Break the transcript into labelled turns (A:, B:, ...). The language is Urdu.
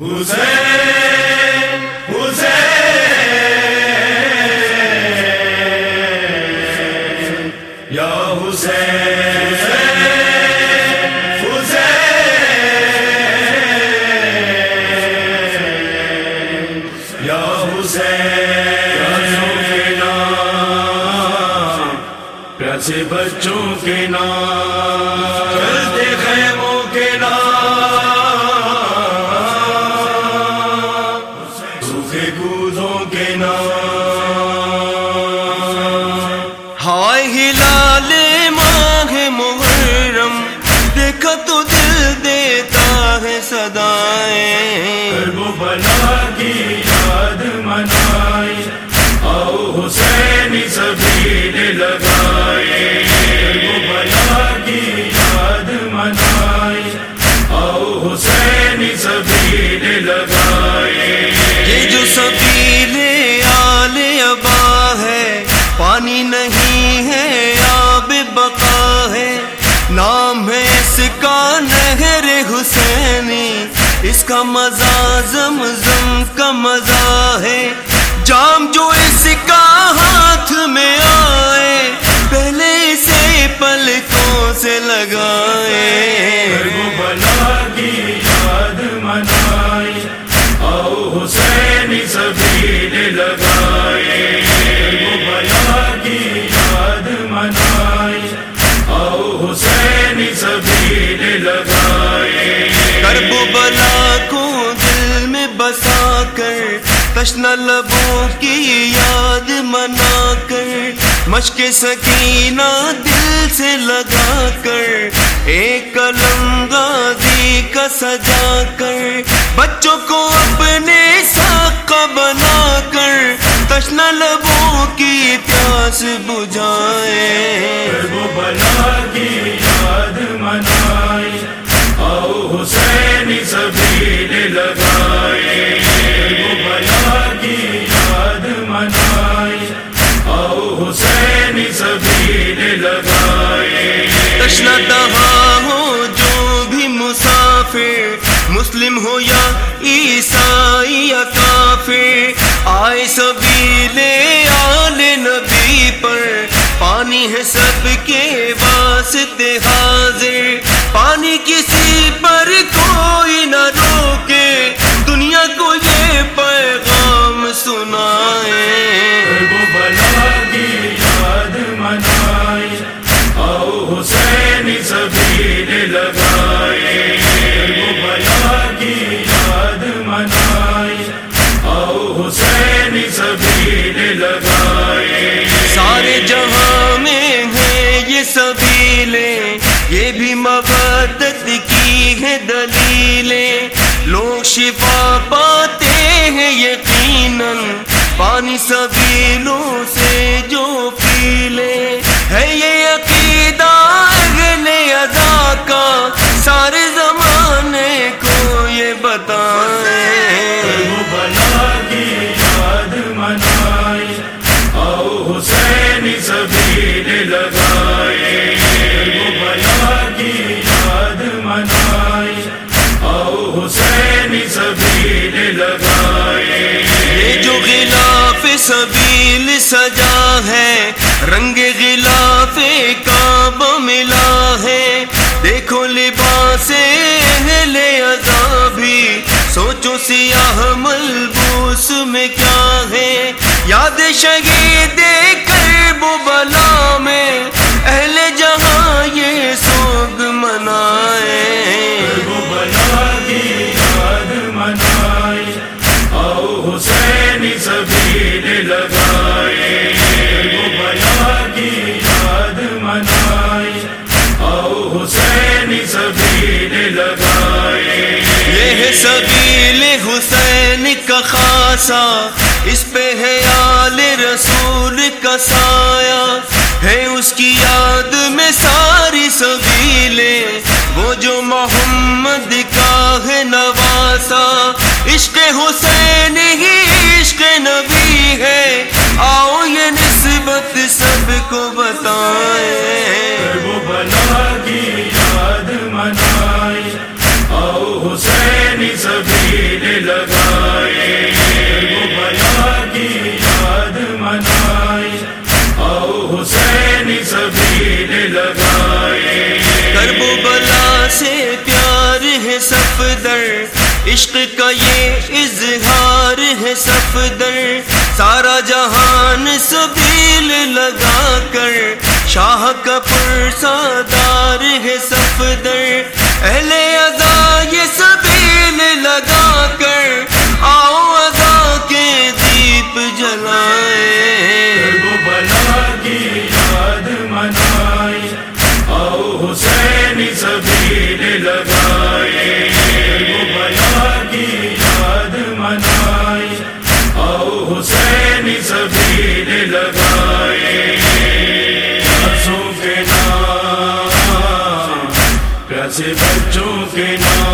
A: حسین حسین یا حسین حسین یا حسین پیاسے بچوں کے نام
B: ہلال ماہ محرم دیکھا تو دل دیتا ہے
A: و بلا کی یاد منائی آؤ حسین لگائے کرب و بلا کی یاد منائی آؤ حسین سبیل لگائے
B: یہ جو سبیل اس کا مزہ زم کا مزہ ہے۔ جام جو اس کا ہاتھ میں آئے، پہلے اسے پلکوں سے لگائے۔ تشنا لبوں کی یاد منا کر، مشق سکینہ دل سے لگا کر، ایک قلم غازی کا سجا کر، بچوں کو اپنے ساقہ بنا کر تشنا لبوں کی پیاس بجھائے۔
A: کرب و بلا کی یاد منائی آؤ حسین سبیل
B: مسلم ہو یا عیسائی یا کافر، آئے سبھی لے آل نبی پر۔ پانی ہے سب کے واسطے حاضر۔ پانی کسی پر کوئی نہ روکے۔ دنیا کو یہ
A: آؤ حسین سبیل لگائے۔
B: سارے جہاں میں ہیں یہ سبیلیں، یہ بھی مبادت کی ہے دلیلیں۔ لوگ شفا پاتے ہیں یقیناً پانی سبیلوں سے جو پی لے ہے۔ رنگ غلاف کعب ملا ہے۔ دیکھو لباس اہل عذابی سوچو سیاہ ملبوس میں کیا ہے۔ یاد شہید
A: سبیل لگائے
B: یہ سبیل حسین کا خاصا اس پہ ہے آل رسول کا سایہ۔ ہے اس کی یاد میں ساری سبیلیں، وہ جو محمد کا ہے نواسا عشق حسین ہی عشق نبی ہے۔ آؤ یہ نسبت سب کو بتائیں۔ عشق کا یہ اظہار ہے سفدر سارا جہان سبیل لگا کر۔ شاہ کا پرسادار ہے سفدر اہل ادا یہ سبیل لگا کر۔ آؤ ادا کے دیپ جلائے۔
A: وہ بلا کی یاد منائی آؤ حسین نام بچوں کے نام